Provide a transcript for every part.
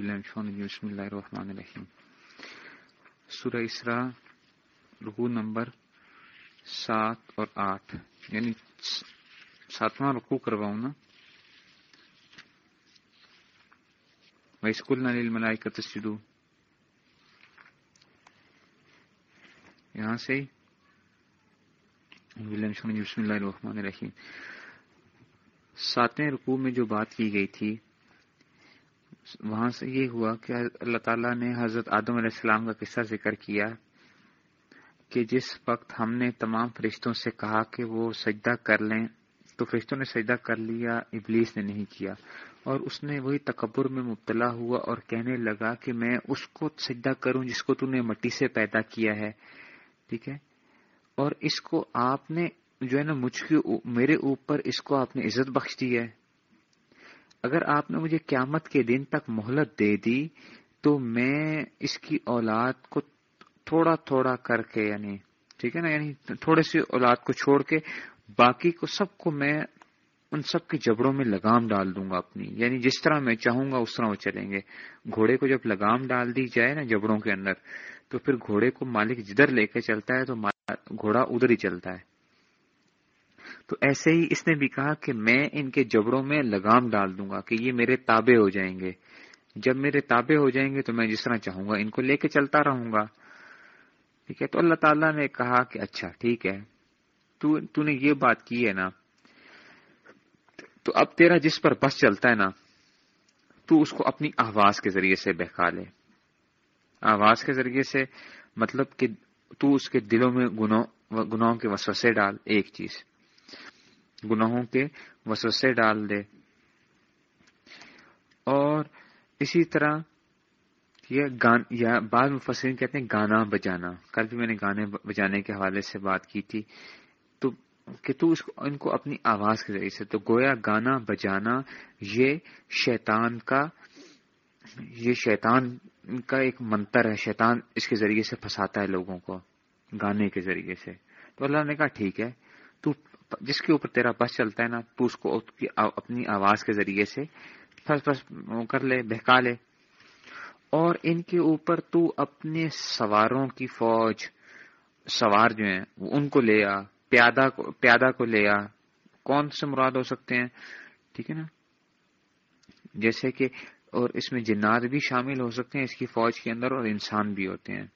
بسم اللہ الرحمن الرحیم سورہ اسرا رکو نمبر سات اور آٹھ یعنی ساتواں رکو کرواؤں نا میں اسکول ملائی کا تسدو یہاں سے بسم اللہ الرحمن الرحیم ساتویں رکوع میں جو بات کی گئی تھی وہاں سے یہ ہوا کہ اللہ تعالیٰ نے حضرت آدم علیہ السلام کا قصہ ذکر کیا کہ جس وقت ہم نے تمام فرشتوں سے کہا کہ وہ سجدہ کر لیں، تو فرشتوں نے سجدہ کر لیا، ابلیس نے نہیں کیا۔ اور اس نے وہی تکبر میں مبتلا ہوا اور کہنے لگا کہ میں اس کو سجدہ کروں جس کو تو نے مٹی سے پیدا کیا ہے۔ ٹھیک ہے؟ اور اس کو آپ نے جو ہے نا مجھ کی میرے اوپر اس کو آپ نے عزت بخش دی ہے۔ اگر آپ نے مجھے قیامت کے دن تک مہلت دے دی، تو میں اس کی اولاد کو تھوڑا تھوڑا کر کے یعنی ٹھیک ہے نا یعنی تھوڑے سی اولاد کو چھوڑ کے باقی کو سب کو میں ان سب کے جبڑوں میں لگام ڈال دوں گا اپنی۔ یعنی جس طرح میں چاہوں گا، اس طرح وہ چلیں گے۔ گھوڑے کو جب لگام ڈال دی جائے نا جبڑوں کے اندر، تو پھر گھوڑے کو مالک جدھر لے کے چلتا ہے، تو گھوڑا ادھر ہی چلتا ہے۔ تو ایسے ہی اس نے بھی کہا کہ میں ان کے جبڑوں میں لگام ڈال دوں گا کہ یہ میرے تابع ہو جائیں گے۔ جب میرے تابع ہو جائیں گے تو میں جس طرح چاہوں گا ان کو لے کے چلتا رہوں گا۔ ٹھیک ہے؟ تو اللہ تعالیٰ نے کہا کہ اچھا ٹھیک ہے۔ تو, تو نے یہ بات کی ہے نا۔ تو اب تیرا جس پر بس چلتا ہے نا تو اس کو اپنی آواز کے ذریعے سے بہکا لے۔ آواز کے ذریعے سے مطلب کہ تو اس کے دلوں میں گناہوں کے وسوسے ڈال ایک چیز۔ گناہوں کے وسوسے ڈال دے۔ اور اسی طرح یہ گان یا بعض مفسرین کہتے ہیں گانا بجانا۔ کل بھی میں نے گانے بجانے کے حوالے سے بات کی تھی۔ تو کہ تو اس کو ان کو اپنی آواز کے ذریعے سے تو گویا گانا بجانا یہ شیطان کا یہ شیطان کا ایک منتر ہے۔ شیطان اس کے ذریعے سے پھنساتا ہے لوگوں کو، گانے کے ذریعے سے۔ تو اللہ نے کہا ٹھیک ہے۔ تو جس کے اوپر تیرا بس چلتا ہے نا، تو اس کو اپنی آواز کے ذریعے سے پھنس پھنس کر لے، بہکا لے۔ اور ان کے اوپر تو اپنے سواروں کی فوج، سوار جو ہیں ان کو لے آ، پیادہ کو پیادہ کو لے آ۔ کون سے مراد ہو سکتے ہیں؟ ٹھیک ہے نا؟ جیسے کہ، اور اس میں جنات بھی شامل ہو سکتے ہیں اس کی فوج کے اندر، اور انسان بھی ہوتے ہیں۔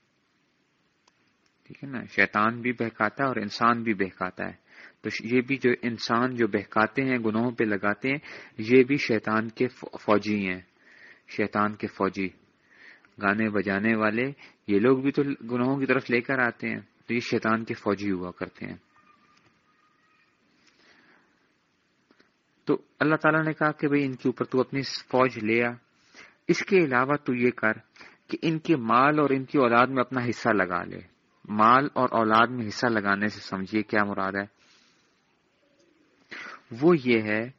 ٹھیک ہے نا؟ شیطان بھی بہکاتا ہے اور انسان بھی بہکاتا ہے۔ تو یہ بھی جو انسان جو بہکاتے ہیں، گناہوں پہ لگاتے ہیں، یہ بھی شیطان کے فوجی ہیں۔ شیطان کے فوجی۔ گانے بجانے والے، یہ لوگ بھی تو گناہوں کی طرف لے کر آتے ہیں۔ تو یہ شیطان کے فوجی ہوا کرتے ہیں۔ تو اللہ تعالیٰ نے کہا کہ بھئی ان کے اوپر تو اپنی فوج لے آ۔ اس کے علاوہ تو یہ کر کہ ان کے مال اور ان کی اولاد میں اپنا حصہ لگا لے۔ مال اور اولاد میں حصہ لگانے سے سمجھیے کیا مراد ہے۔ وہ یہ ہے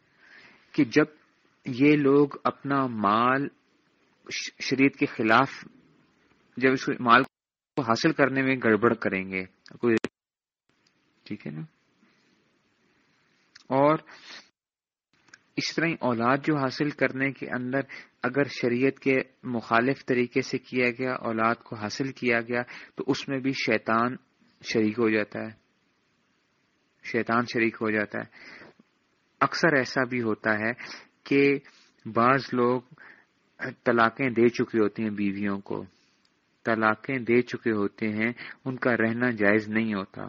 کہ جب یہ لوگ اپنا مال شریعت کے خلاف جب اس مال کو حاصل کرنے میں گڑبڑ کریں گے، کوئی ٹھیک ہے نا؟ اور اس طرح اولاد جو حاصل کرنے کے اندر اگر شریعت کے مخالف طریقے سے کیا گیا، اولاد کو حاصل کیا گیا، تو اس میں بھی شیطان شریک ہو جاتا ہے۔ شیطان شریک ہو جاتا ہے۔ اکثر ایسا بھی ہوتا ہے کہ بعض لوگ طلاقیں دے چکے ہوتے ہیں بیویوں کو۔ طلاقیں دے چکے ہوتے ہیں، ان کا رہنا جائز نہیں ہوتا۔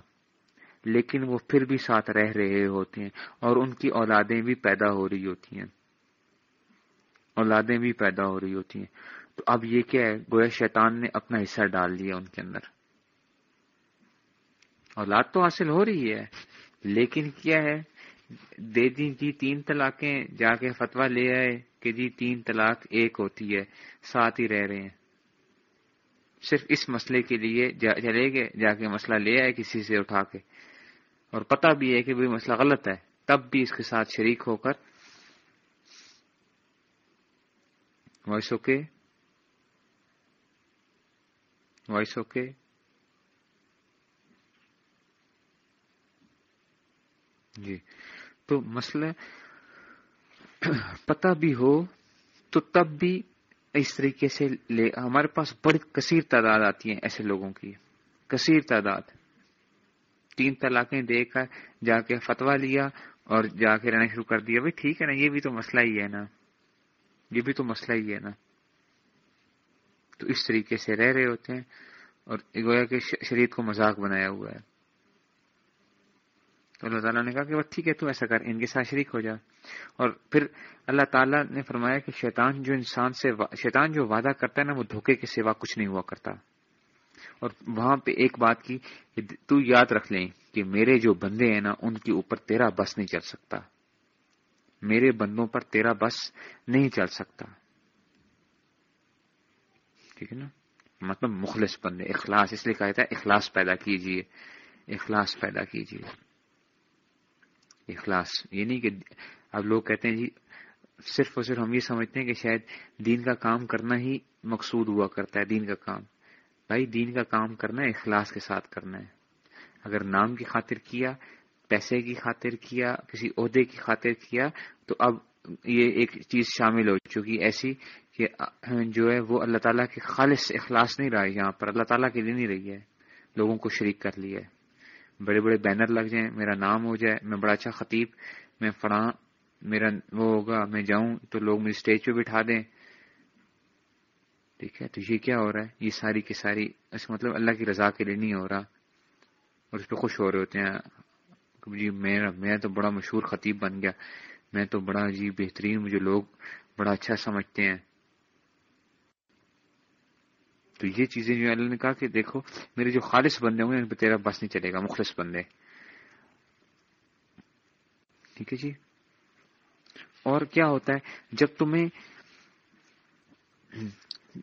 لیکن وہ پھر بھی ساتھ رہ رہے ہوتے ہیں اور ان کی اولادیں بھی پیدا ہو رہی ہوتی ہیں۔ اولادیں بھی پیدا ہو رہی ہوتی ہیں۔ تو اب یہ کیا ہے؟ گویا شیطان نے اپنا حصہ ڈال دیا ان کے اندر۔ اولاد تو حاصل ہو رہی ہے، لیکن کیا ہے؟ دے دی جی تین طلاقیں جا کے فتوا لے آئے کہ جی تین طلاق ایک ہوتی ہے، ساتھ ہی رہ رہے ہیں۔ صرف اس مسئلے کے لیے چلے گئے، جا کے مسئلہ لے آئے کسی سے اٹھا کے۔ اور پتہ بھی ہے کہ بھائی مسئلہ غلط ہے، تب بھی اس کے ساتھ شریک ہو کر۔ Voice okay? Voice okay? جی۔ تو مسئلہ پتہ بھی ہو تو تب بھی اس طریقے سے لے، ہمارے پاس بڑی کثیر تعداد آتی ہیں ایسے لوگوں کی۔ کثیر تعداد۔ تین طلاقیں دے کر جا کے فتوا لیا اور جا کے رہنا شروع کر دیا۔ بھائی ٹھیک ہے نا، یہ بھی تو مسئلہ ہی ہے نا۔ یہ بھی تو مسئلہ ہی ہے نا۔ تو اس طریقے سے رہ رہے ہوتے ہیں اور گویا کہ شریر کو مذاق بنایا ہوا ہے۔ اللہ تعالیٰ نے کہا کہ وہ ٹھیک ہے، تو ایسا کر، ان کے ساتھ شریک ہو جا۔ اور پھر اللہ تعالیٰ نے فرمایا کہ شیطان جو انسان سے شیطان جو وعدہ کرتا ہے نا، وہ دھوکے کے سوا کچھ نہیں ہوا کرتا۔ اور وہاں پہ ایک بات کی تو یاد رکھ لیں کہ میرے جو بندے ہیں نا، ان کے اوپر تیرا بس نہیں چل سکتا۔ میرے بندوں پر تیرا بس نہیں چل سکتا۔ ٹھیک ہے نا؟ مطلب مخلص بندے، اخلاص، اس لیے کہا جاتا ہے اخلاص پیدا کیجیے اخلاص پیدا کیجیے اخلاص۔ یہ نہیں کہ اب لوگ کہتے ہیں جی صرف اور صرف ہم یہ سمجھتے ہیں کہ شاید دین کا کام کرنا ہی مقصود ہوا کرتا ہے، دین کا کام۔ بھائی، دین کا کام کرنا ہے، اخلاص کے ساتھ کرنا ہے۔ اگر نام کی خاطر کیا، پیسے کی خاطر کیا، کسی عہدے کی خاطر کیا، تو اب یہ ایک چیز شامل ہو چکی ایسی کہ، جو ہے، وہ اللہ تعالیٰ کے خالص اخلاص نہیں رہا ہے یہاں پر۔ اللہ تعالیٰ کے لیے نہیں رہی ہے۔ لوگوں کو شریک کر لیا ہے۔ بڑے بڑے بینر لگ جائیں، میرا نام ہو جائے، میں بڑا اچھا خطیب، میں فلاں، میرا وہ ہوگا، میں جاؤں تو لوگ مجھے اسٹیج پہ بٹھا دیں۔ ٹھیک ہے، تو یہ کیا ہو رہا ہے؟ یہ ساری کی ساری اس مطلب اللہ کی رضا کے لیے نہیں ہو رہا۔ اور اس پہ خوش ہو رہے ہوتے ہیں۔ جی میرا، میں تو بڑا مشہور خطیب بن گیا۔ میں تو بڑا جی بہترین، مجھے لوگ بڑا اچھا سمجھتے ہیں۔ تو یہ چیزیں جو اللہ نے کہا کہ دیکھو، میرے جو خالص بندے ہوں گے، ان پہ تیرا بس نہیں چلے گا، مخلص بندے۔ ٹھیک ہے جی؟ اور کیا ہوتا ہے، جب تمہیں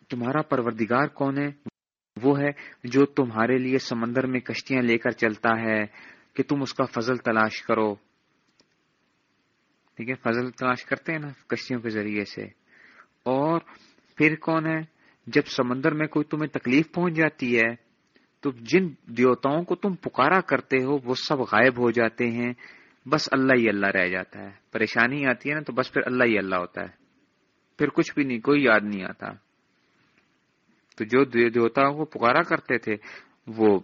تمہارا پروردگار کون ہے؟ وہ ہے جو تمہارے لیے سمندر میں کشتیاں لے کر چلتا ہے کہ تم اس کا فضل تلاش کرو۔ ٹھیک ہے، فضل تلاش کرتے ہیں نا کشتیوں کے ذریعے سے۔ اور پھر کون ہے؟ جب سمندر میں کوئی تمہیں تکلیف پہنچ جاتی ہے، تو جن دیوتاؤں کو تم پکارا کرتے ہو، وہ سب غائب ہو جاتے ہیں۔ بس اللہ ہی اللہ رہ جاتا ہے۔ پریشانی آتی ہے نا، تو بس پھر اللہ ہی اللہ ہوتا ہے۔ پھر کچھ بھی نہیں، کوئی یاد نہیں آتا۔ تو جو دیوتاؤں کو پکارا کرتے تھے، وہ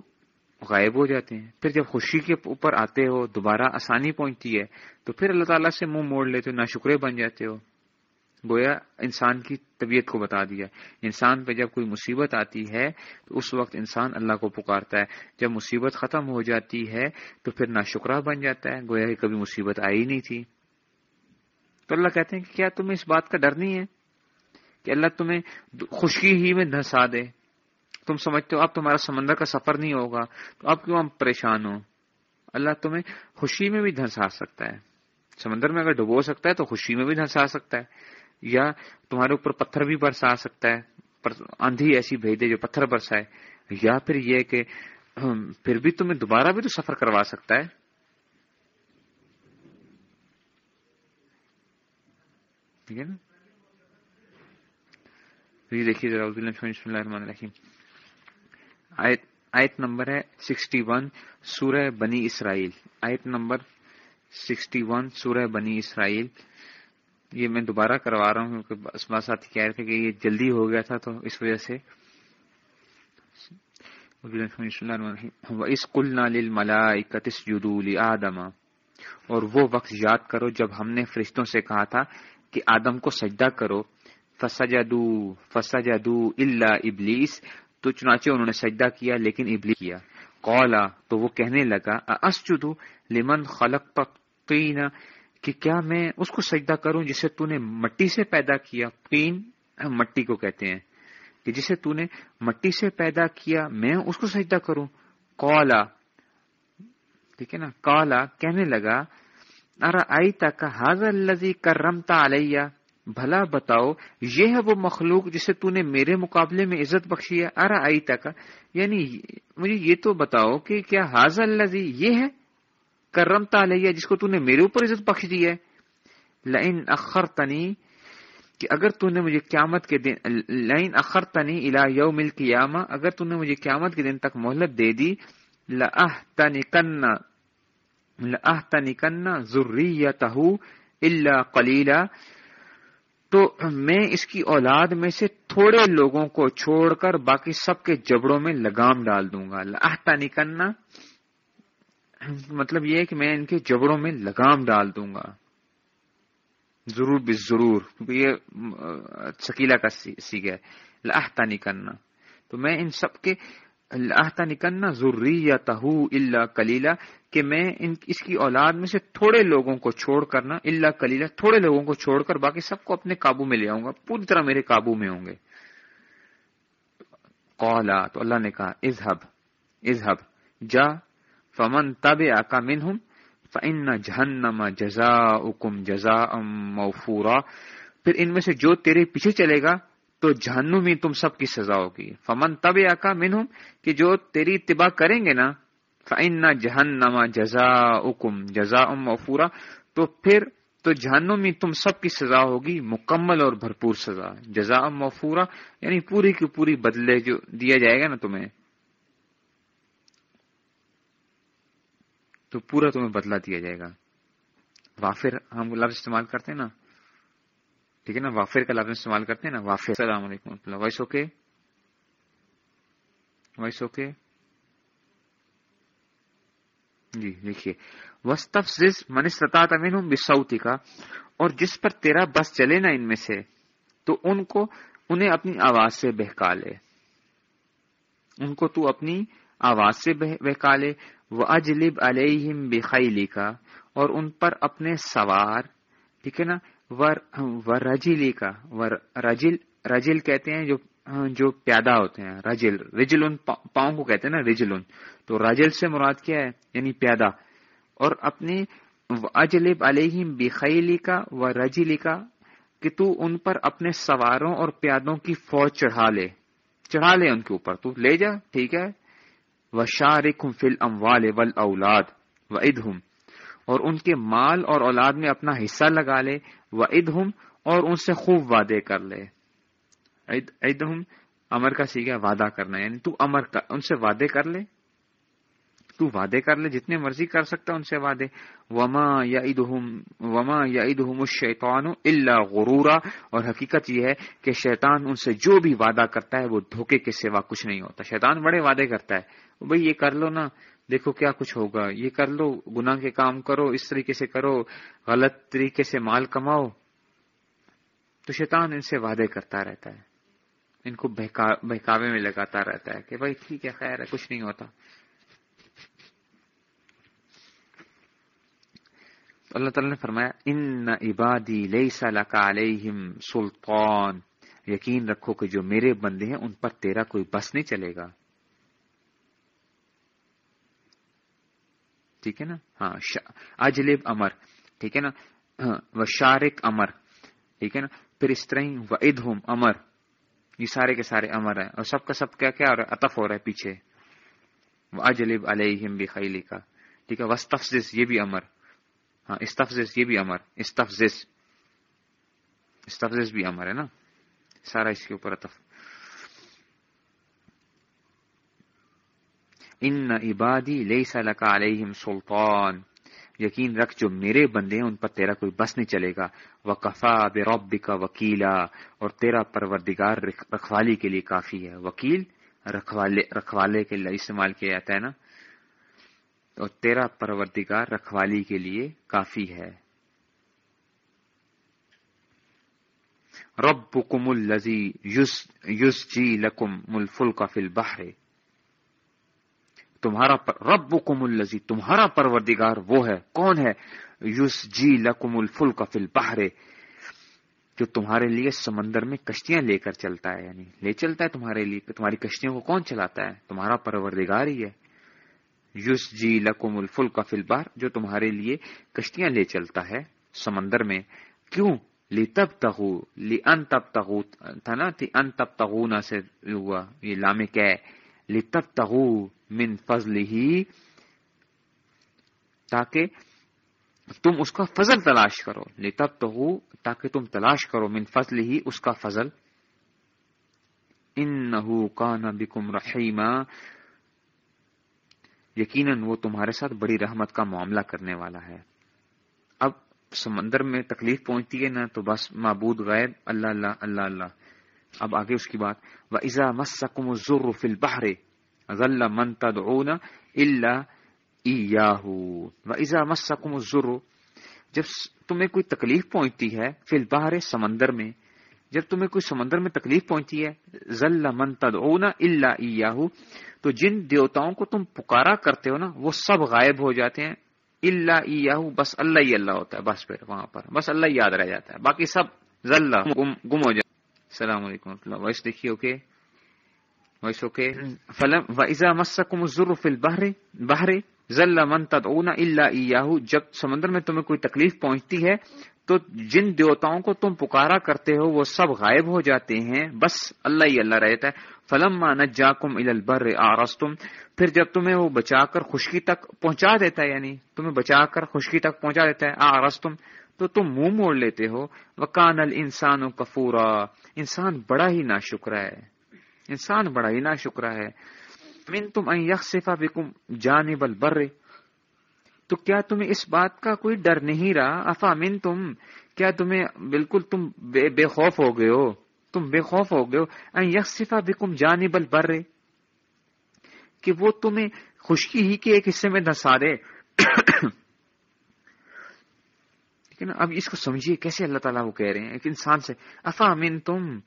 غائب ہو جاتے ہیں۔ پھر جب خوشی کے اوپر آتے ہو، دوبارہ آسانی پہنچتی ہے، تو پھر اللہ تعالیٰ سے منہ موڑ لیتے ہو نہ شکرے بن جاتے ہو۔ گویا انسان کی طبیعت کو بتا دیا انسان پہ جب کوئی مصیبت آتی ہے، تو اس وقت انسان اللہ کو پکارتا ہے۔ جب مصیبت ختم ہو جاتی ہے، تو پھر ناشکرہ بن جاتا ہے۔ گویا کہ کبھی مصیبت آئی نہیں تھی۔ تو اللہ کہتے ہیں کہ کیا تمہیں اس بات کا ڈر نہیں ہے؟ کہ اللہ تمہیں خوشی ہی میں دھسا دے۔ تم سمجھتے ہو، اب تمہارا سمندر کا سفر نہیں ہوگا۔ تو اب کیوں ہم پریشان ہو اللہ تمہیں خوشی میں بھی دھنسا سکتا ہے۔ سمندر میں اگر ڈبو سکتا ہے، تو خوشی میں بھی دھنسا سکتا ہے۔ یا تمہارے اوپر پتھر بھی برسا سکتا ہے آندھی ایسی بھیج دے جو پتھر برسائے، یا پھر یہ کہ پھر بھی تمہیں دوبارہ بھی تو سفر کروا سکتا ہے؟ ٹھیک ہے نا؟ یہ دیکھیے ذرا بسم اللہ الرحمن الرحیم۔ آیت آیت نمبر ہے سکسٹی ون، سورہ بنی اسرائیل۔ آیت نمبر سکسٹی ون، سورہ بنی اسرائیل۔ یہ میں دوبارہ کروا رہا ہوں کیونکہ اسما ساتھی کہہ رہے تھے کہ یہ جلدی ہو گیا تھا تو اس وجہ سے۔ اس کل نال آدما اور وہ وقت یاد کرو جب ہم نے فرشتوں سے کہا تھا کہ آدم کو سجدہ کرو۔ فسجدو فسجدو الا ابلیس تو چنانچہ انہوں نے سجدہ کیا لیکن ابلی کیا۔ قولا تو وہ کہنے لگا اسجدو لمن خلق کہ کیا میں اس کو سجدہ کروں جسے تو نے مٹی سے پیدا کیا پین مٹی کو کہتے ہیں، کہ جسے تو نے مٹی سے پیدا کیا، میں اس کو سجدہ کروں۔ کولا ٹھیک ہے نا؟ کولا کہنے لگا ارا آئی تک حاضر لذی کرمتا علیہ؟ بھلا بتاؤ، یہ ہے وہ مخلوق جسے تو نے میرے مقابلے میں عزت بخشی ہے۔ ارا آئی تک یعنی مجھے یہ تو بتاؤ کہ کیا حاضر لذی یہ ہے؟ کرم علیہ، جس کو تو نے میرے اوپر عزت بخش دی ہے۔ لائن اخر تنی کہ اگر تو نے مجھے قیامت کے دن لائن اخر تنی الا یو مل قیاما اگر تو نے مجھے قیامت کے دن تک مہلت دے دی لہ تنکن لہ تنکن اللہ کلیلہ تو میں اس کی اولاد میں سے تھوڑے لوگوں کو چھوڑ کر باقی سب کے جبڑوں میں لگام ڈال دوں گا۔ آہتا نکلنا مطلب یہ ہے کہ میں ان کے جبڑوں میں لگام ڈال دوں گا۔ ضرور بھی ضرور یہ سکیلا کا سیکھ ہے۔ لاہتا نکلنا تو میں ان سب کے لاہتا نکلنا ضروری یا تہو اللہ کلیلہ کہ میں ان، اس کی اولاد میں سے تھوڑے لوگوں کو چھوڑ کرنا اللہ کلیلہ تھوڑے لوگوں کو چھوڑ کر باقی سب کو اپنے قابو میں لے آؤں گا۔ پوری طرح میرے قابو میں ہوں گے۔ قولا تو اللہ نے کہا اظہب اظہب جا فمن تب آکا من ہوں فن جہنم جزا اکم جزا موفورا۔ پھر ان میں سے جو تیرے پیچھے چلے گا، تو جہنم میں تم سب کی سزا ہوگی۔ فمن تب آکا من ہوں کہ جو تیری اتباع کریں گے نا فن جہنما جزا اکم جزا ام مفورا تو پھر تو جہنم میں تم سب کی سزا ہوگی، مکمل اور بھرپور سزا۔ جزا ام مفورا یعنی پوری کی پوری بدلے جو دیا جائے گا نا تمہیں۔ تو پورا تمہیں بدلا دیا جائے گا۔ وافر ہم لفظ استعمال کرتے ہیں نا۔ ٹھیک ہے نا؟ وافر کا لفظ استعمال کرتے ہیں نا۔ وافر۔ السلام علیکم۔ Voice okay? Voice okay? جی دیکھیے۔ وسطف منستتا امین بسعودی کا اور جس پر تیرا بس چلے نا ان میں سے، تو ان کو، انہیں اپنی آواز سے بہکا لے۔ ان کو تو اپنی آواز سے بہکا لے۔ وہ اجلب علیہم بخیلی کا اور ان پر اپنے سوار، ٹھیک ہے نا؟ و رجیلی کا رجل رجل کہتے ہیں جو جو پیادہ ہوتے ہیں، رجل۔ رجل، پاؤں کو کہتے ہیں نا، رجل۔ ان تو رجل سے مراد کیا ہے؟ یعنی پیادہ۔ اور اپنے اجلب علیہم بخیلی کا و رجیلی کا کہ تو ان پر اپنے سواروں اور پیادوں کی فوج چڑھا لے۔ چڑھا لے ان کے اوپر۔ تو لے جا، ٹھیک ہے؟ و شارکم فل اموال ول اولاد و ادہم اور ان کے مال اور اولاد میں اپنا حصہ لگا لے و ادہم اور ان سے خوب وعدے کر لے۔ ادہم امر کا سیکھا وعدہ کرنا یعنی تو امر کا، ان سے وعدے کر لے۔ تو وعدے کر لے، جتنے مرضی کر سکتا ان سے وعدے۔ وما یا وما یا ادہم شیطان اللہ غرورا۔ اور حقیقت یہ ہے کہ شیطان ان سے جو بھی وعدہ کرتا ہے، وہ دھوکے کے سوا کچھ نہیں ہوتا۔ شیطان بڑے وعدے کرتا ہے۔ بھائی یہ کر لو نا، دیکھو کیا کچھ ہوگا۔ یہ کر لو، گناہ کے کام کرو، اس طریقے سے کرو، غلط طریقے سے مال کماؤ۔ تو شیطان ان سے وعدے کرتا رہتا ہے۔ ان کو بہکاوے میں لگاتا رہتا ہے کہ بھائی ٹھیک ہے، خیر ہے، کچھ نہیں ہوتا۔ اللہ تعالیٰ نے فرمایا ان عبادی لئی کا علیہم سلطان. یقین رکھو کہ جو میرے بندے ہیں ان پر تیرا کوئی بس نہیں چلے گا۔ ٹھیک ہے نا؟ ہاں اجلب امر، ٹھیک ہے نا؟ ہاں، وہ شارک امر، ٹھیک ہے نا؟ پھر اس طرح و ادہم امر، یہ سارے کے سارے امر ہیں۔ اور سب کا سب کیا کیا ہو رہا ہے اطف ہو رہا ہے پیچھے۔ وہ اجلب علیہم بخیلی کا ٹھیک ہے وسطفز یہ بھی امر۔ ہاں استفز یہ بھی امر استفز استفز بھی امر ہے نا؟ سارا اس کے اوپر اطف ان عبادی لئی سلکا علیہم سلطان یقین رکھ، جو میرے بندے ہیں، ان پر تیرا کوئی بس نہیں چلے گا۔ وہ کفا بے رب کا وکیلا اور تیرا پروردگار رکھوالی کے لیے کافی ہے۔ وکیل رکھوالے رکھوالے کے لیے استعمال کیا جاتا ہے نا؟ اور تیرا پروردگار رکھوالی کے لیے کافی ہے۔ رب کم الزی یوس جی لکم ملفل کا فل بہرے تمہارا رب کم الزی تمہارا پروردگار وہ ہے، کون ہے؟ یوس جی لکم الفل کا فل بہرے جو تمہارے لیے سمندر میں کشتیاں لے کر چلتا ہے یعنی لے چلتا ہے تمہارے لیے، تمہاری کشتیوں کو کون چلاتا ہے؟ تمہارا پروردگار ہی ہے۔ یوس جی لکم الفل کا فل جو تمہارے لیے کشتیاں لے چلتا ہے سمندر میں۔ کیوں؟ لی تب تغو لی ان تب تغو تھا نا؟ ان تب تغونا سے ہوا، یہ لامے کیا ہے؟ لی تب تغو من فضل ہی تاکہ تم اس کا فضل تلاش کرو۔ تب تو ہو تاکہ تم تلاش کرو من فضل ہی اس کا فضل۔ ان کا بکم رحیمہ یقیناً وہ تمہارے ساتھ بڑی رحمت کا معاملہ کرنے والا ہے۔ اب سمندر میں تکلیف پہنچتی ہے نا تو بس معبود غائب، اللہ اللہ اللہ اللہ۔ اب آگے اس کی بات۔ و ایزا مسکم ضرور فل بہرے غلّہ من تدعون اللہ و ایزا مسکم ضرور جب تمہیں کوئی تکلیف پہنچتی ہے فی البحر سمندر میں جب تمہیں کوئی سمندر میں تکلیف پہنچتی ہے ذل من تدعون الا ایاہو تو جن دیوتاؤں کو تم پکارا کرتے ہو نا وہ سب غائب ہو جاتے ہیں۔ اللہ ایاہو بس اللہ ہی اللہ ہوتا ہے بس پھر وہاں پر بس اللہ یاد رہ جاتا ہے۔ باقی سب ذل گم ہو جاتا السلام علیکم اللہ۔ وائس دیکھیے اوکے وائس اوکے فلم و مسکم الزر فی البحر بحر ذل من تدعون الا ایاہو۔ جب سمندر میں تمہیں کوئی تکلیف پہنچتی ہے، تو جن دیوتاؤں کو تم پکارا کرتے ہو، وہ سب غائب ہو جاتے ہیں۔ بس اللہ ہی اللہ رہتا ہے۔ فلم جا کم البر آرس تم پھر جب تمہیں وہ بچا کر خشکی تک پہنچا دیتا ہے یعنی تمہیں بچا کر خشکی تک پہنچا دیتا ہے آرس تم تو تم منہ موڑ لیتے ہو۔ وکان ال انسان کفورا۔ انسان بڑا ہی نا ہے۔ انسان بڑا ہی نا ہے۔ من تم یکسفا بکم جانب البر۔ تو کیا تمہیں اس بات کا کوئی ڈر نہیں رہا؟ افامن تم کیا تمہیں بالکل تم بے بے خوف ہو گئے ہو؟ تم بے خوف ہو گئے ہو؟ یکسفا بکم جانب البر۔ کہ وہ تمہیں خشکی ہی کے ایک حصے میں دسا دے۔ لیکن اب اس کو سمجھیے، کیسے اللہ تعالیٰ وہ کہہ رہے ہیں؟ ایک انسان سے افا امین تم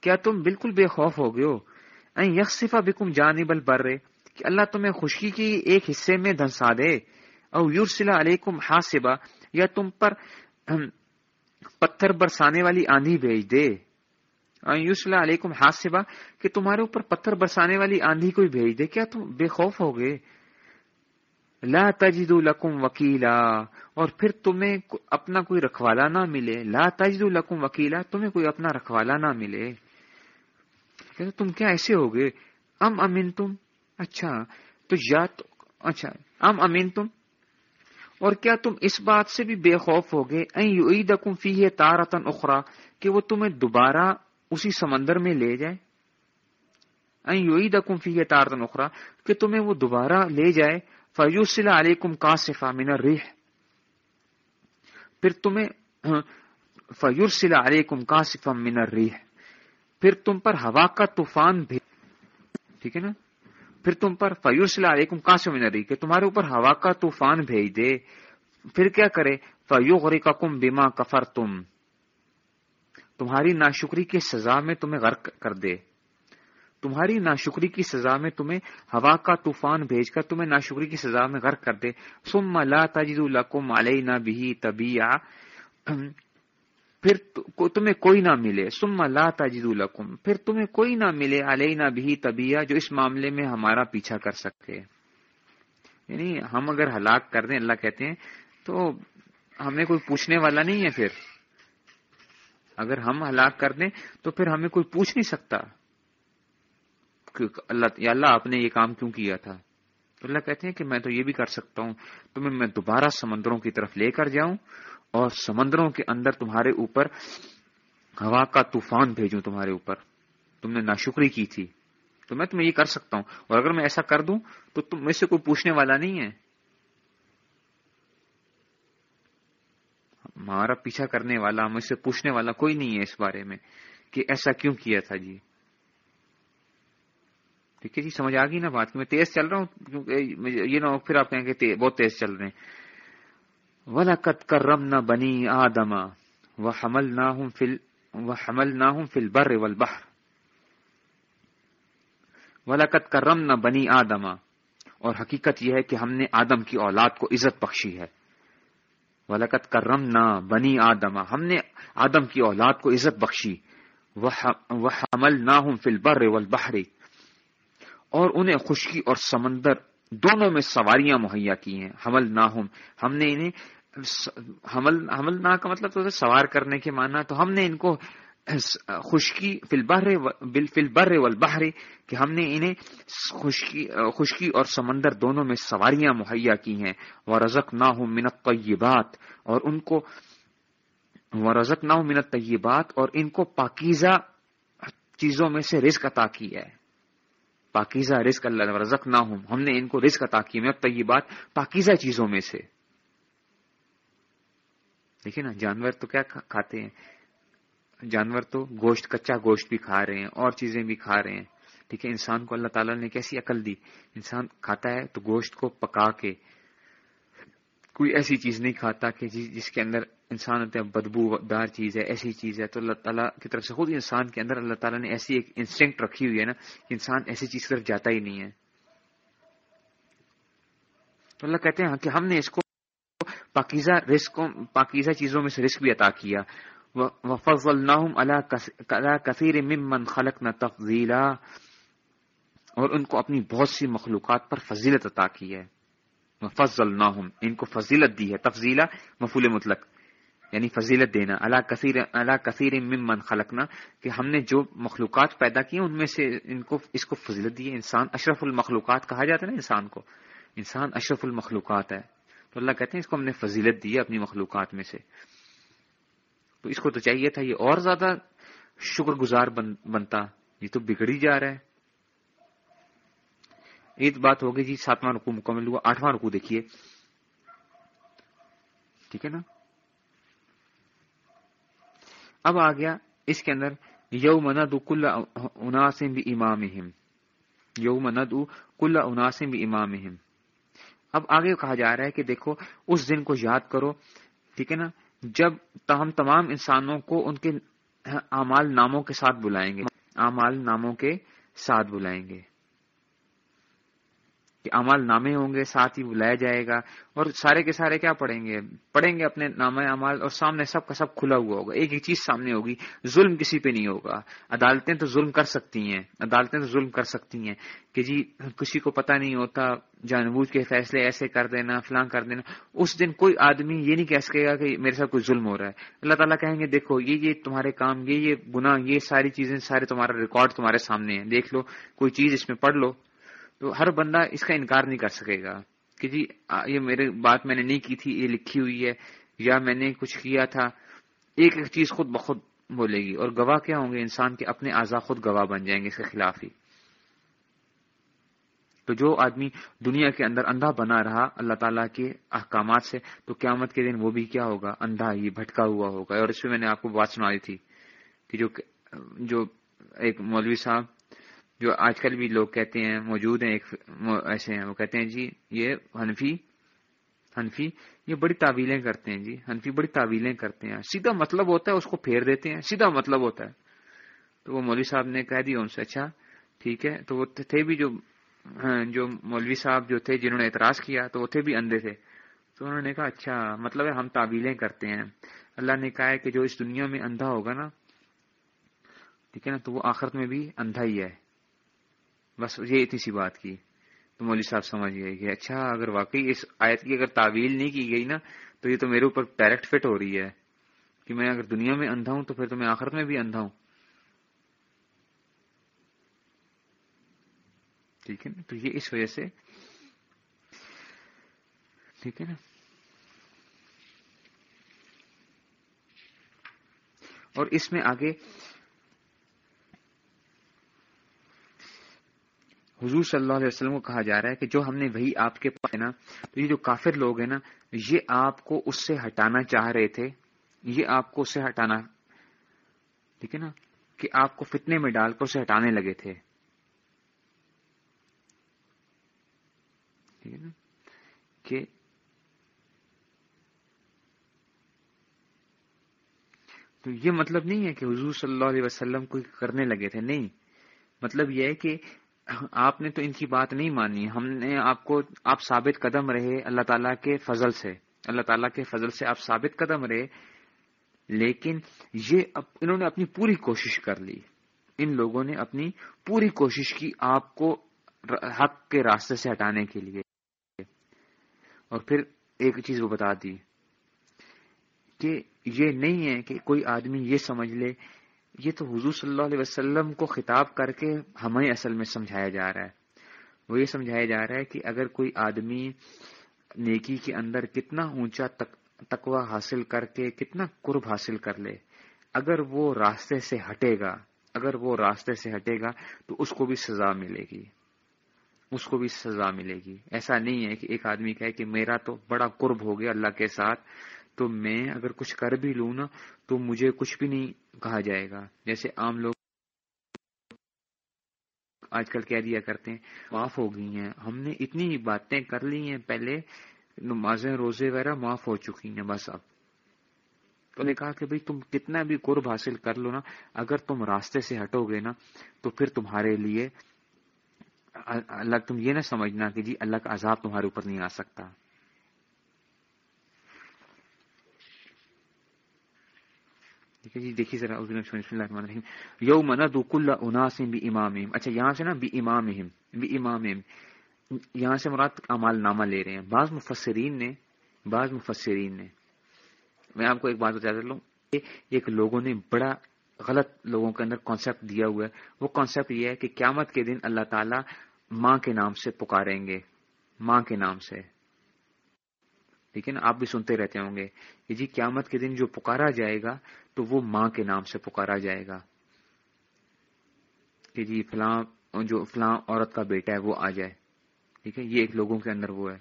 کیا تم بالکل بے خوف ہو گئے ہو؟ یکسفا بکم جانب البر، کہ اللہ تمہیں خشکی کی ایک حصے میں دھنسا دے، او یورسلا علیکم حاسبا، یا تم پر پتھر برسانے والی آندھی بھیج دے۔ یورسلا علیکم حاسبا، کہ تمہارے اوپر پتھر برسانے والی آندھی کوئی بھیج دے، کیا تم بے خوف ہو گئے؟ لا تجد لکم وکیلا، اور پھر تمہیں اپنا کوئی رکھوالا نہ ملے۔ لا تجد لکم وکیلا، تمہیں کوئی اپنا رکھوالا نہ ملے۔ تم کیا ایسے ہو گئے؟ ام امین تم؟ اچھا تو یا تو اچھا ام امین تم؟ اور کیا تم اس بات سے بھی بے خوف ہوگے دکم فی ہے تارتن اخرا کہ وہ تمہیں دوبارہ اسی سمندر میں لے جائے؟ دکم فی ہے تارتن اخرا کہ تمہیں وہ دوبارہ لے جائے؟ فیوسل علیکم کا من ریح پھر تمہیں ہاں، فیورسل علیکم کا من ریح پھر تم پر ہوا کا طوفان بھی ٹھیک ہے نا؟ پھر تم پر فیوسل علیکم کا سے کہ تمہارے اوپر ہوا کا طوفان بھیج دے۔ پھر کیا کرے؟ فیو غری کا کم بیما کفر تم تمہاری ناشکری کی سزا میں تمہیں غرق کر دے۔ تمہاری ناشکری کی سزا میں تمہیں ہوا کا طوفان بھیج کر تمہیں ناشکری کی سزا میں غرق کر دے۔ سم لا تجد لکم علینا بھی طبیع پھر تمہیں کوئی نہ ملے۔ سما لا تجد لکم پھر تمہیں کوئی نہ ملے علینا بھی طبیعہ جو اس معاملے میں ہمارا پیچھا کر سکے۔ یعنی ہم اگر ہلاک کر دیں، اللہ کہتے ہیں، تو ہمیں کوئی پوچھنے والا نہیں ہے پھر۔ اگر ہم ہلاک کر دیں، تو پھر ہمیں کوئی پوچھ نہیں سکتا۔ اللہ یا اللہ، آپ نے یہ کام کیوں کیا تھا؟ تو اللہ کہتے ہیں کہ میں تو یہ بھی کر سکتا ہوں۔ تمہیں میں دوبارہ سمندروں کی طرف لے کر جاؤں اور سمندروں کے اندر تمہارے اوپر ہوا کا طوفان بھیجوں تمہارے اوپر۔ تم نے ناشکری کی تھی۔ تو میں تمہیں یہ کر سکتا ہوں۔ اور اگر میں ایسا کر دوں تو تم مجھ سے کوئی پوچھنے والا نہیں ہے۔ ہمارا پیچھا کرنے والا مجھ سے پوچھنے والا کوئی نہیں ہے اس بارے میں کہ ایسا کیوں کیا تھا جی۔ ٹھیک ہے جی سمجھ آ گئی نا بات۔ میں تیز چل رہا ہوں، کیونکہ یہ نہ پھر آپ کہیں گے بہت تیز چل رہے ہیں۔ وَلَقَدْ كَرَّمْنَا بَنِي آدَمَ وَحَمَلْنَاهُمْ فِي وَحَمَلْنَاهُمْ فِي الْبَرِّ وَالْبَحْرِ. وَلَقَدْ كَرَّمْنَا بَنِي آدَمَ اور حقیقت یہ ہے کہ ہم نے آدم کی اولاد کو عزت بخشی ہے. وَلَقَدْ كَرَّمْنَا بَنِي آدَمَ ہم نے آدم کی اولاد کو عزت بخشی. وَحَمَلْنَاهُمْ فِي الْبَرِّ وَالْبَحْرِ اور انہیں خشکی اور سمندر دونوں میں سواریاں مہیا کی ہیں. حمل نہ ہم نے انہیں حمل حمل نہ کا مطلب تو سوار کرنے کے معنی تو ہم نے ان کو خشکی فلبر فلبر والبحر کہ ہم نے انہیں خشکی خشکی اور سمندر دونوں میں سواریاں مہیا کی ہیں۔ وہ رزق نہ ہوں منت طیبات اور ان کو وہ رزق نہ ہوں منت طیبات اور ان کو پاکیزہ چیزوں میں سے رزق عطا کی ہے۔ پاکیزہ رزق اللہ رزق نہ ہوں ہم نے ان کو رزق عطا کی میں طیبات پاکیزہ چیزوں میں سے۔ دیکھیے نا، جانور تو کیا کھاتے ہیں؟ جانور تو گوشت، کچا گوشت بھی کھا رہے ہیں، اور چیزیں بھی کھا رہے ہیں۔ ٹھیک ہے، انسان کو اللہ تعالیٰ نے کیسی عقل دی؟ انسان کھاتا ہے تو گوشت کو پکا کے، کوئی ایسی چیز نہیں کھاتا کہ جس کے اندر انسان ہوتے ہیں بدبو دار چیز ہے، ایسی چیز ہے۔ تو اللہ تعالیٰ کی طرف سے خود انسان کے اندر اللہ تعالیٰ نے ایسی ایک انسٹنکٹ رکھی ہوئی ہے نا کہ انسان ایسی چیز کی طرف جاتا ہی نہیں ہے۔ تو اللہ کہتے ہیں کہ ہم نے اس کو پاکیزہ رسک پاکیزہ چیزوں میں سے رسک بھی عطا کیا. فضل اللہ کثیر ممن خلق نہ تفضیلا. اور ان کو اپنی بہت سی مخلوقات پر فضیلت عطا کی ہے. فضل ان کو فضیلت دی ہے. تفضیلا، مفول مطلق یعنی فضیلت دینا. اللہ کثیر اللہ کثیر ممن خلقنا، کہ ہم نے جو مخلوقات پیدا کی ان میں سے ان کو اس کو فضیلت دی ہے. انسان اشرف المخلوقات کہا جاتا ہے نا انسان کو. انسان اشرف المخلوقات ہے. تو اللہ کہتے ہیں اس کو ہم نے فضیلت دی ہے اپنی مخلوقات میں سے۔ تو اس کو تو چاہیے تھا یہ اور زیادہ شکر گزار بنتا۔ یہ تو بگڑی جا رہا ہے۔ ایک بات ہوگی جی ساتواں رکو مکمل ہوا، آٹھواں رکو دیکھیے۔ ٹھیک ہے نا؟ اب آ گیا اس کے اندر یو مند کل اناسم بھی امام یو مند کل اناسم بھی امام اب آگے کہا جا رہا ہے کہ دیکھو، اس دن کو یاد کرو، ٹھیک ہے نا؟ جب ہم تمام انسانوں کو ان کے اعمال ناموں کے ساتھ بلائیں گے۔ اعمال ناموں کے ساتھ بلائیں گے۔ کہ امال نامے ہوں گے، ساتھ ہی بلایا جائے گا۔ اور سارے کے سارے کیا پڑھیں گے؟ پڑھیں گے اپنے نام امال اور سامنے سب کا سب کھلا ہوا ہوگا۔ ایک ایک چیز سامنے ہوگی۔ ظلم کسی پہ نہیں ہوگا۔ عدالتیں تو ظلم کر سکتی ہیں۔ عدالتیں تو ظلم کر سکتی ہیں کہ جی کسی کو پتہ نہیں ہوتا جان بوجھ کے فیصلے ایسے کر دینا، فلاں کر دینا۔ اس دن کوئی آدمی یہ نہیں کہہ سکے گا کہ میرے ساتھ کوئی ظلم ہو رہا ہے۔ اللہ تعالیٰ کہیں گے، دیکھو، یہ یہ تمہارے کام، یہ یہ گناہ، یہ ساری چیزیں، سارے تمہارا ریکارڈ تمہارے سامنے ہیں۔ دیکھ لو، کوئی چیز اس میں پڑھ لو۔ تو ہر بندہ اس کا انکار نہیں کر سکے گا کہ جی یہ میرے بات میں نے نہیں کی تھی، یہ لکھی ہوئی ہے، یا میں نے کچھ کیا تھا۔ ایک ایک چیز خود بخود بولے گی، اور گواہ کیا ہوں گے؟ انسان کے اپنے اعضا خود گواہ بن جائیں گے اس کے خلاف ہی۔ تو جو آدمی دنیا کے اندر اندھا بنا رہا اللہ تعالیٰ کے احکامات سے، تو قیامت کے دن وہ بھی کیا ہوگا؟ اندھا ہی بھٹکا ہوا ہوگا۔ اور اس میں میں نے آپ کو بات سنائی تھی کہ جو جو ایک مولوی صاحب جو آج کل بھی لوگ کہتے ہیں، موجود ہیں ایک ایسے ہیں، وہ کہتے ہیں جی یہ حنفی حنفی، یہ بڑی تعویلیں کرتے ہیں جی حنفی بڑی تعویلیں کرتے ہیں۔ سیدھا مطلب ہوتا ہے، اس کو پھیر دیتے ہیں، سیدھا مطلب ہوتا ہے۔ تو وہ مولوی صاحب نے کہہ دیا ان سے اچھا ٹھیک ہے۔ تو وہ تھے بھی جو ہاں، جو مولوی صاحب جو تھے، جنہوں نے اعتراض کیا، تو وہ تھے بھی اندھے تھے۔ تو انہوں نے کہا اچھا مطلب ہے، ہم تعویلیں کرتے ہیں۔ اللہ نے کہا ہے کہ جو اس دنیا میں اندھا ہوگا نا، ٹھیک ہے نا، تو وہ آخرت میں بھی اندھا ہی ہے۔ بس یہ اتنی سی بات کی۔ تو مولوی صاحب سمجھ گئے کہ اچھا اگر واقعی اس آیت کی اگر تعویل نہیں کی گئی نا، تو یہ تو میرے اوپر ڈائریکٹ فٹ ہو رہی ہے کہ میں اگر دنیا میں اندھا ہوں تو پھر تو میں آخرت میں بھی اندھا ہوں۔ ٹھیک ہے نا؟ تو یہ اس وجہ سے۔ ٹھیک ہے نا؟ اور اس میں آگے حضور صلی اللہ علیہ وسلم کو کہا جا رہا ہے کہ جو ہم نے وہی آپ کے پاس نا، تو یہ جو کافر لوگ ہیں نا، یہ آپ کو اس سے ہٹانا چاہ رہے تھے۔ یہ آپ کو اس سے ہٹانا۔ ٹھیک ہے نا؟ کہ آپ کو فتنے میں ڈال کر اسے ہٹانے لگے تھے۔ ٹھیک ہے نا؟ کہ تو یہ مطلب نہیں ہے کہ حضور صلی اللہ علیہ وسلم کو کرنے لگے تھے، نہیں۔ مطلب یہ ہے کہ آپ نے تو ان کی بات نہیں مانی۔ ہم نے آپ کو، آپ ثابت قدم رہے اللہ تعالیٰ کے فضل سے۔ اللہ تعالیٰ کے فضل سے آپ ثابت قدم رہے۔ لیکن یہ انہوں نے اپنی پوری کوشش کر لی۔ ان لوگوں نے اپنی پوری کوشش کی آپ کو حق کے راستے سے ہٹانے کے لیے۔ اور پھر ایک چیز وہ بتا دی کہ یہ نہیں ہے کہ کوئی آدمی یہ سمجھ لے یہ تو حضور صلی اللہ علیہ وسلم کو خطاب کر کے ہمیں اصل میں سمجھایا جا رہا ہے۔ وہ یہ سمجھایا جا رہا ہے کہ اگر کوئی آدمی نیکی کے اندر کتنا اونچا تقوی حاصل کر کے کتنا قرب حاصل کر لے، اگر وہ راستے سے ہٹے گا، اگر وہ راستے سے ہٹے گا تو اس کو بھی سزا ملے گی۔ اس کو بھی سزا ملے گی۔ ایسا نہیں ہے کہ ایک آدمی کہے کہ میرا تو بڑا قرب ہو گیا اللہ کے ساتھ تو میں اگر کچھ کر بھی لوں نا، تو مجھے کچھ بھی نہیں کہا جائے گا۔ جیسے عام لوگ آج کل کہہ دیا کرتے ہیں، معاف ہو گئی ہیں۔ ہم نے اتنی باتیں کر لی ہیں، پہلے نمازیں، روزے وغیرہ معاف ہو چکی ہیں، بس اب۔ تو نے کہا کہ بھئی تم کتنا بھی قرب حاصل کر لو نا، اگر تم راستے سے ہٹو گے نا، تو پھر تمہارے لیے، اللہ تم یہ نہ سمجھنا کہ جی اللہ کا عذاب تمہارے اوپر نہیں آ سکتا۔ جی دیکھیے ذرا یو منا کل اناسم بھی امام اچھا یہاں سے نا بھی امام بھی امام یہاں سے مراد امال نامہ لے رہے ہیں۔ بعض مفسرین نے، بعض مفسرین نے، میں آپ کو ایک بات بتا لوں ایک لوگوں نے بڑا غلط لوگوں کے اندر کانسیپٹ دیا ہوا ہے۔ وہ کانسیپٹ یہ ہے کہ قیامت کے دن اللہ تعالیٰ ماں کے نام سے پکاریں گے۔ ماں کے نام سے۔ ٹھیک ہے نا؟ آپ بھی سنتے رہتے ہوں گے کہ جی قیامت کے دن جو پکارا جائے گا تو وہ ماں کے نام سے پکارا جائے گا کہ جی فلاں جو فلاں عورت کا بیٹا ہے وہ آ جائے۔ ٹھیک ہے؟ یہ ایک لوگوں کے اندر وہ ہے۔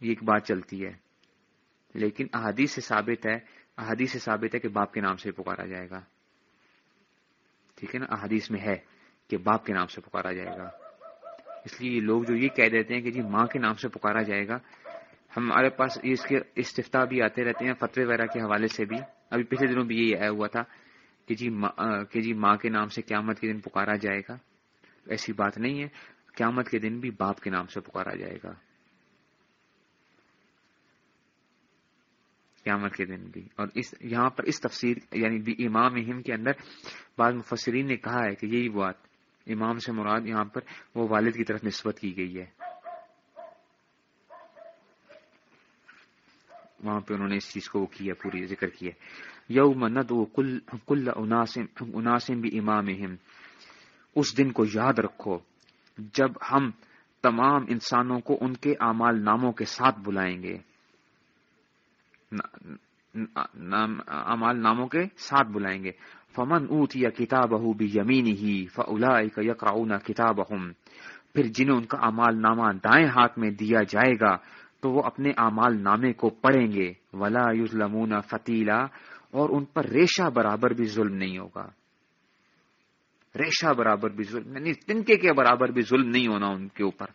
یہ ایک بات چلتی ہے۔ لیکن احادیث سے ثابت ہے، احادیث سے ثابت ہے کہ باپ کے نام سے پکارا جائے گا۔ ٹھیک ہے نا؟ احادیث میں ہے کہ باپ کے نام سے پکارا جائے گا۔ اس لیے لوگ جو یہ کہہ دیتے ہیں کہ جی ماں کے نام سے پکارا جائے گا، ہمارے پاس اس کے استفتا بھی آتے رہتے ہیں، فتوی وغیرہ کے حوالے سے بھی۔ ابھی پچھلے دنوں بھی یہی آیا ہوا تھا کہ جی کہ جی ماں کے نام سے قیامت کے دن پکارا جائے گا۔ ایسی بات نہیں ہے۔ قیامت کے دن بھی باپ کے نام سے پکارا جائے گا۔ قیامت کے دن بھی۔ اور اس، یہاں پر اس تفسیر یعنی امام اہم کے اندر بعض مفسرین نے کہا ہے کہ یہی بات امام سے مراد یہاں پر وہ والد کی طرف نسبت کی گئی ہے۔ وہاں پہ انہوں نے اس چیز کو وہ کیا، پوری ذکر کیا۔ یوم ندو کل اناسم بھی امام اس دن کو یاد رکھو، جب ہم تمام انسانوں کو ان کے اعمال ناموں کے ساتھ بلائیں گے۔ امال ناموں کے ساتھ بلائیں گے۔ فمن اوت یا کتاب بھی یمین ہی فلا یقراؤن کتاب پھر جنہیں ان کا امال نامہ دائیں ہاتھ میں دیا جائے گا تو وہ اپنے اعمال نامے کو پڑھیں گے۔ ولا یوزلمون فتیلا اور ان پر ریشہ برابر بھی ظلم نہیں ہوگا۔ ریشہ برابر بھی ظلم یعنی تنکے کے برابر بھی ظلم نہیں ہونا ان کے اوپر۔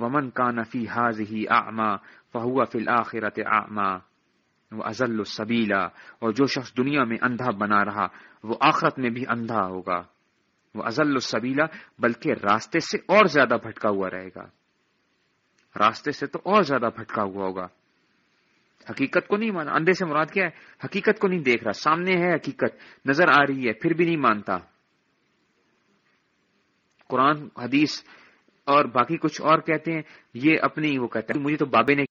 ومن کا نفی حاض ہی آما فہو فل آخرت آما وہ ازل السبیلا اور جو شخص دنیا میں اندھا بنا رہا، وہ آخرت میں بھی اندھا ہوگا۔ وہ ازل السبیلا بلکہ راستے سے اور زیادہ بھٹکا ہوا رہے گا۔ راستے سے تو اور زیادہ بھٹکا ہوا ہوگا۔ حقیقت کو نہیں مانا۔ اندھے سے مراد کیا ہے؟ حقیقت کو نہیں دیکھ رہا۔ سامنے ہے حقیقت، نظر آ رہی ہے، پھر بھی نہیں مانتا۔ قرآن، حدیث اور باقی کچھ اور کہتے ہیں، یہ اپنی وہ کہتے ہیں، مجھے تو بابے نے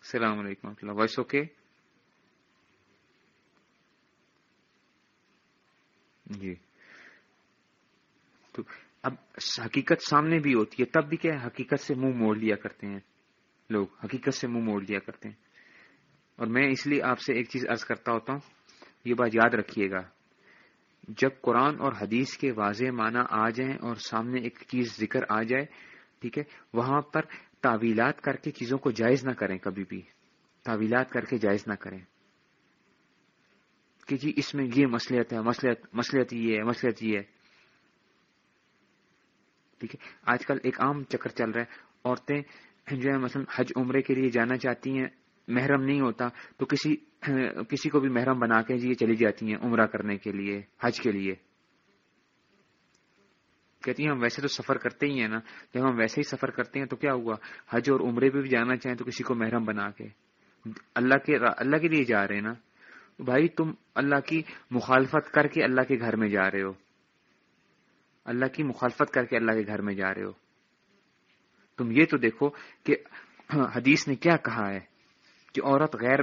السلام علیکم اللہ۔ وائس اوکے جی۔ تو اب حقیقت سامنے بھی ہوتی ہے، تب بھی کیا حقیقت سے منہ موڑ لیا کرتے ہیں لوگ، حقیقت سے منہ موڑ لیا کرتے ہیں۔ اور میں اس لیے آپ سے ایک چیز ارض کرتا ہوتا ہوں، یہ بات یاد رکھیے گا۔ جب قرآن اور حدیث کے واضح معنی آ جائیں اور سامنے ایک چیز ذکر آ جائے، ٹھیک ہے، وہاں پر تعویلات کر کے چیزوں کو جائز نہ کریں کبھی بھی۔ تعویلات کر کے جائز نہ کریں۔ کہ جی اس میں یہ مسلحت ہے مسلحت مسلحت یہ ہے مسلحت یہ ہے۔ ٹھیک ہے، آج کل ایک عام چکر چل رہا ہے۔ عورتیں جو ہے مثلا حج عمرے کے لیے جانا چاہتی ہیں، محرم نہیں ہوتا، تو کسی کسی کو بھی محرم بنا کے جی چلی جاتی ہیں عمرہ کرنے کے لیے، حج کے لیے۔ کہتی ہیں، ہم ویسے تو سفر کرتے ہی ہیں نا، جب ہم ویسے ہی سفر کرتے ہیں تو کیا ہوا؟ حج اور عمرے پہ بھی جانا چاہیں تو کسی کو محرم بنا کے۔ اللہ کے اللہ کے لیے جا رہے ہیں نا۔ بھائی تم اللہ کی مخالفت کر کے اللہ کے گھر میں جا رہے ہو۔ اللہ کی مخالفت کر کے اللہ کے گھر میں جا رہے ہو۔ تم یہ تو دیکھو کہ حدیث نے کیا کہا ہے کہ عورت غیر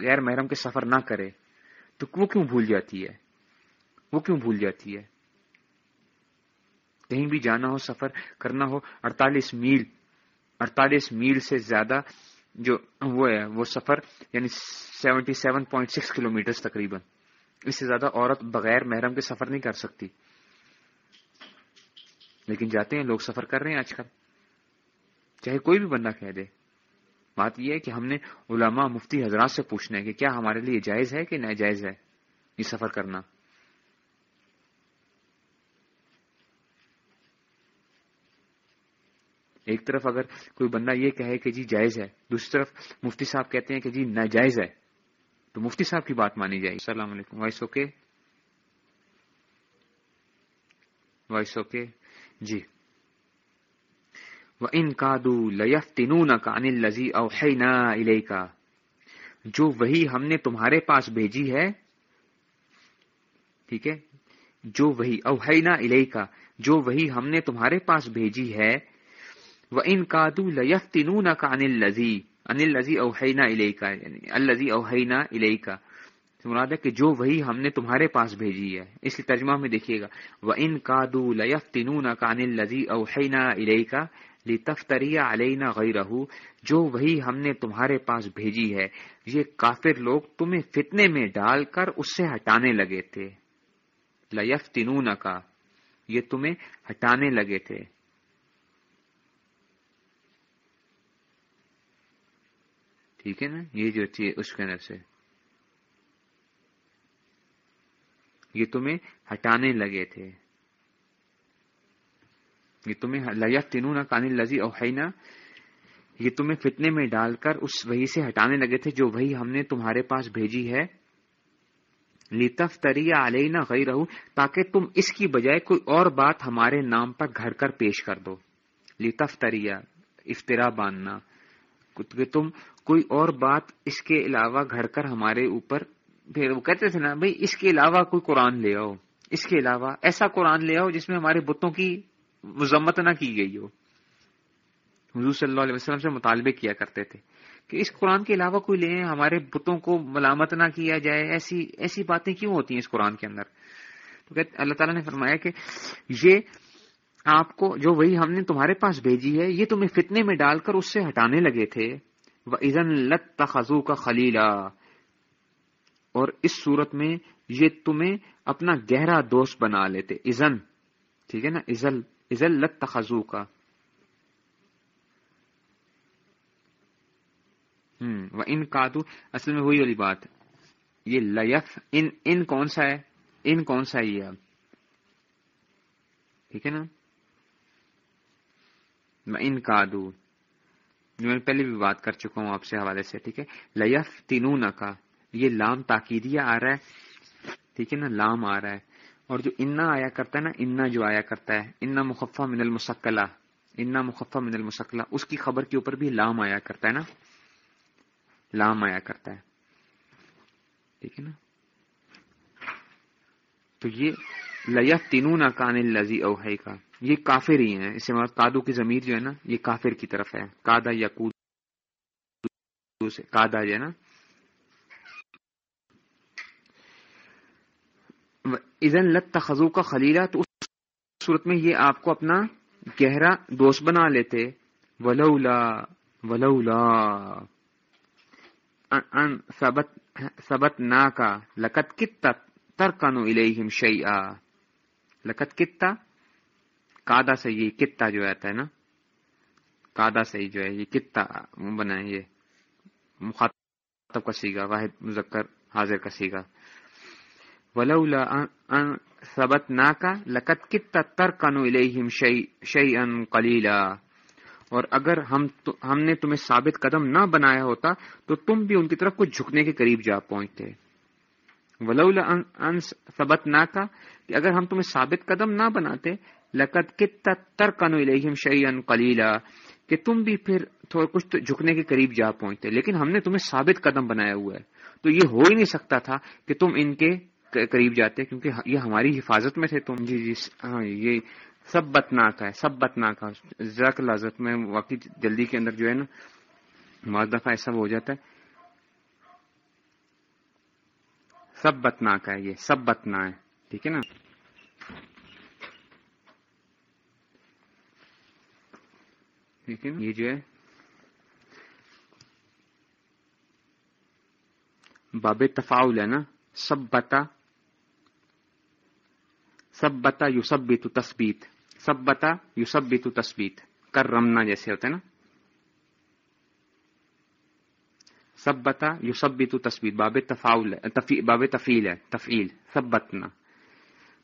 غیر محرم کے سفر نہ کرے تو وہ کیوں بھول جاتی ہے؟ وہ کیوں بھول جاتی ہے؟ کہیں بھی جانا ہو، سفر کرنا ہو، اڑتالیس میل اڑتالیس میل سے زیادہ جو وہ ہے، وہ سفر یعنی seventy seven point six kilometre تقریباً۔ اس سے زیادہ عورت بغیر محرم کے سفر نہیں کر سکتی۔ لیکن جاتے ہیں، لوگ سفر کر رہے ہیں آج کل۔ چاہے کوئی بھی بندہ کہہ دے۔ بات یہ ہے کہ ہم نے علماء مفتی حضرات سے پوچھنا ہے کہ کیا ہمارے لیے جائز ہے کہ ناجائز ہے یہ سفر کرنا؟ ایک طرف اگر کوئی بندہ یہ کہے کہ جی جائز ہے، دوسری طرف مفتی صاحب کہتے ہیں کہ جی ناجائز ہے، تو مفتی صاحب کی بات مانی جائے السلام علیکم، وائس اوکے؟ Voice okay? جی۔ وہ ان کا دو لف تینون کا انل لذی اوحینا کا جو وہی ہم نے تمہارے پاس بھیجی ہے، ٹھیک ہے؟ جو وہی اوحینا الہ کا جو وہی ہم نے تمہارے پاس بھیجی ہے وہ ان کا دو لف تینون کا انل لذی انل لذی اوحینا الہ یعنی الزی اوحینا الہ کا مراد ہے کہ جو وہی ہم نے تمہارے پاس بھیجی ہے۔ اس لیے ترجمہ میں دیکھیے گا۔ وہ ان کا دو لف تینون کا انل لذی اوحینا الہ کا لتفتری علینا غیرہ جو وہی ہم نے تمہارے پاس بھیجی ہے، یہ کافر لوگ تمہیں فتنے میں ڈال کر اس سے ہٹانے لگے تھے۔ لیف کا یہ تمہیں ہٹانے لگے تھے۔ ٹھیک ہے نا؟ یہ جو چیز اس کے اندر سے یہ تمہیں ہٹانے لگے تھے۔ یہ تمہیں لیف تینوں کان لذی اوحینا۔ یہ تمہیں فتنے میں ڈال کر اس وہی سے ہٹانے لگے تھے جو وہی ہم نے تمہارے پاس بھیجی ہے۔ لطف تریا علینا غیر تاکہ تم اس کی بجائے کوئی اور بات ہمارے نام پر گھر کر پیش کر دو۔ لطف تریا افطرا باندھنا کہ تم کوئی اور بات اس کے علاوہ گھڑ کر ہمارے اوپر پھر وہ کہتے تھے نا، بھائی اس کے علاوہ کوئی قرآن لے آؤ۔ اس کے علاوہ ایسا قرآن لے آؤ جس میں ہمارے بتوں کی مذمت نہ کی گئی ہو۔ حضور صلی اللہ علیہ وسلم سے مطالبے کیا کرتے تھے کہ اس قرآن کے علاوہ کوئی لیں ہمارے بتوں کو ملامت نہ کیا جائے۔ ایسی ایسی باتیں کیوں ہوتی ہیں اس قرآن کے اندر؟ تو اللہ تعالیٰ نے فرمایا کہ یہ آپ کو جو وہی ہم نے تمہارے پاس بھیجی ہے، یہ تمہیں فتنے میں ڈال کر اس سے ہٹانے لگے تھے۔ وہ ازن لت تخذو کا خلیلا اور اس صورت میں یہ تمہیں اپنا گہرا دوست بنا لیتے۔ ازن ٹھیک ہے نا؟ ازل ازل لت تخذو کا وہ ان کادو، اصل میں وہی والی بات۔ یہ لیف، ان ان کون سا ہے؟ ان کون سا ہے یہ؟ اب ٹھیک ہے نا؟ ان کادو۔ جو میں پہلے بھی بات کر چکا ہوں آپ سے حوالے سے، ٹھیک ہے؟ لیف تینون کا یہ لام تاکیدیا آ رہا ہے، ٹھیک ہے نا؟ لام آ رہا ہے۔ اور جو انا آیا کرتا ہے نا، انا جو آیا کرتا ہے، انا مخفا من المسکلا انا مخفا من المسکلا اس کی خبر کے اوپر بھی لام آیا کرتا ہے نا؟ لام آیا کرتا ہے۔ ٹھیک ہے نا؟ تو یہ لیف لیا تینوں کان لذی اوہی کا یہ کافر ہی ہیں۔ اس سے کادو کی ضمیر جو ہے نا، یہ کافر کی طرف ہے۔ کادا یا کود کادا جو ہے نا۔ ازن لت تخذو کا خلیلا تو اس صورت میں یہ آپ کو اپنا گہرا دوست بنا لیتے۔ ولولا ولولا۔ سبت نا کا لکت کتا ترکنو الیہم شیئا۔ لکت کتا کادا سے یہ کتا جو آتا ہے نا، کادا سے جو ہے، یہ کتا بنا ہے، یہ مخاطب کا سیگا، واحد مذکر حاضر کا سیگا۔ ولولا ان ثبت ناکا لقد کتا ترکنو الیہم شیئن قلیلا اور اگر ہم ہم نے تمہیں ثابت قدم نہ بنایا ہوتا، تو تم بھی ان کی طرف کچھ جھکنے کے قریب جا پہنچتے۔ ولولا ان ثبت ناکا کہ اگر ہم تمہیں ثابت قدم نہ بناتے لقد کتا ترکنو الیہم شیئن قلیلا کہ تم بھی پھر تھوڑا کچھ جھکنے کے قریب جا پہنچتے، لیکن ہم نے تمہیں ثابت قدم بنایا ہوا ہے۔ تو یہ ہو ہی نہیں سکتا تھا کہ تم ان کے قریب جاتے، کیونکہ یہ ہماری حفاظت میں تھے تم۔ جی جی ہاں یہ سب بتناک ہے سب بتناک ہے ذرا لازت میں واقعی جلدی کے اندر جو ہے نا بعض دفعہ ایسا ہو جاتا ہے۔ سب بتناک ہے یہ سب بتنا ہے، ٹھیک ہے نا؟ یہ جو ہے۔ باب تفاعل ہے نا۔ سب بتا سب بتا یوسب بی تو تسبیت سب بتا یو سب بی تو تسبیت کر رمنا جیسے ہوتے نا۔ سب بتا یو سب بھی تو تسبیت باب تفاعل باب تفیل ہے۔ تفیل سب بتنا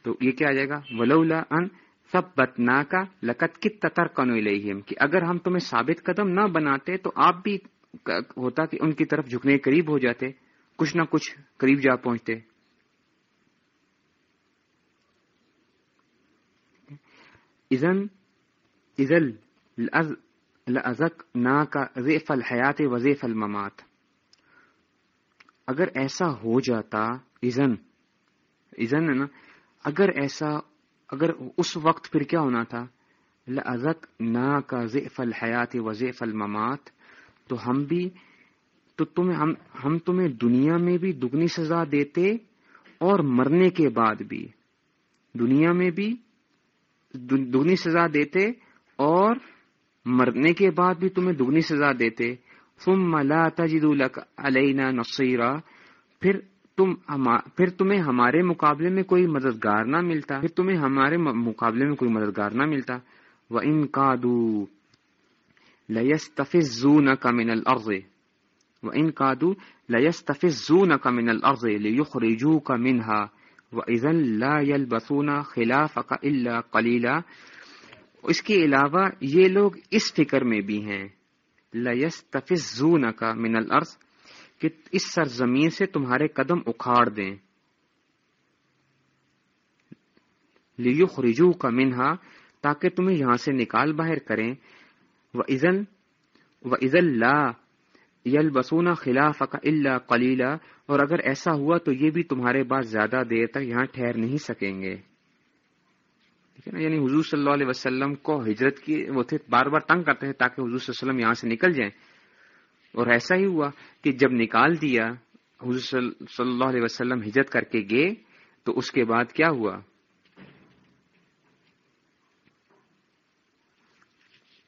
تو یہ کیا آ جائے گا؟ ولولا ان سبتنا کا لقت کت تتر کنو کہ اگر ہم تمہیں ثابت قدم نہ بناتے تو آپ بھی ہوتا کہ ان کی طرف جھکنے قریب ہو جاتے، کچھ نہ کچھ قریب جا پہنچتے۔ ازن ازل لزک نا کا ریف الحیات وزیف الممات۔ اگر ایسا ہو جاتا ازن ازن نا، اگر ایسا اگر اس وقت پھر کیا ہونا تھا؟ لزک نا کا ضیف الحیات وزیف الممات۔ تو ہم بھی تو تمہیں ہم ہم تمہیں دنیا میں بھی دگنی سزا دیتے اور مرنے کے بعد بھی۔ دنیا میں بھی دگنی سزا دیتے اور مرنے کے بعد بھی تمہیں دگنی سزا دیتے۔ ثم لا تجد لك علینا نصیرا پھر تم پھر تمہیں ہمارے مقابلے میں کوئی مددگار نہ ملتا۔ پھر تمہیں ہمارے مقابلے میں کوئی مددگار نہ ملتا۔ وہ ان کا دو لس تفظ ليستفزونك من الأرض۔ وإن كادوا ليستفزونك من الأرض ليخرجوك منها۔ وإذا لا يلبثون خلافك إلا قليلا۔ اس کے علاوہ یہ لوگ اس فکر میں بھی ہیں۔ لَيَسْتَفِزُّونَكَ مِنَ الْأَرْضِ۔ کہ اس سرزمین سے تمہارے قدم اکھاڑ دیں۔ لِيُخْرِجُوكَ مِنْهَا، تاکہ تمہیں یہاں سے نکال باہر کریں۔ و ازن و لا یل بسونا خلاف کا اللہ کلیلہ اور اگر ایسا ہوا تو یہ بھی تمہارے بعد زیادہ دیر تک یہاں ٹھہر نہیں سکیں گے۔ ٹھیک ہے نا؟ یعنی حضور صلی اللہ علیہ وسلم کو ہجرت کی، وہ تھے، بار بار تنگ کرتے ہیں تاکہ حضور صلی اللہ علیہ وسلم یہاں سے نکل جائیں۔ اور ایسا ہی ہوا کہ جب نکال دیا، حضور صلی اللہ علیہ وسلم ہجرت کر کے گئے، تو اس کے بعد کیا ہوا؟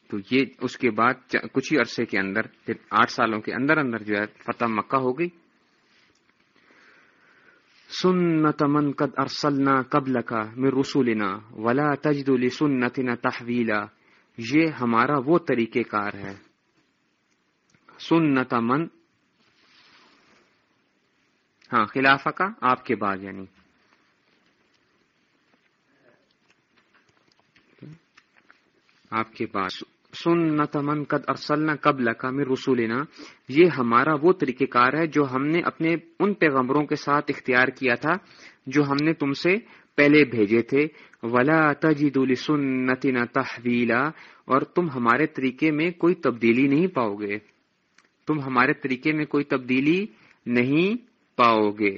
تو یہ اس کے بعد کچھ ہی عرصے کے اندر، پھر آٹھ سالوں کے اندر اندر جو ہے، فتح مکہ ہو گئی۔ سنت من قد ارسلنا قبل کا میں رسولنا ولا تجد لسنتنا تحویلا۔ یہ ہمارا وہ طریقہ کار ہے۔ سنت من ہاں خلافہ کا، آپ کے بعد یعنی۔ آپ کے پاس سنت من قد ارسلنا قبل کا میں رسولنا۔ یہ ہمارا وہ طریقہ کار ہے جو ہم نے اپنے ان پیغمبروں کے ساتھ اختیار کیا تھا، جو ہم نے تم سے پہلے بھیجے تھے۔ ولا تجد لسنتنا تحویلا اور تم ہمارے طریقے میں کوئی تبدیلی نہیں پاؤ گے۔ تم ہمارے طریقے میں کوئی تبدیلی نہیں پاؤ گے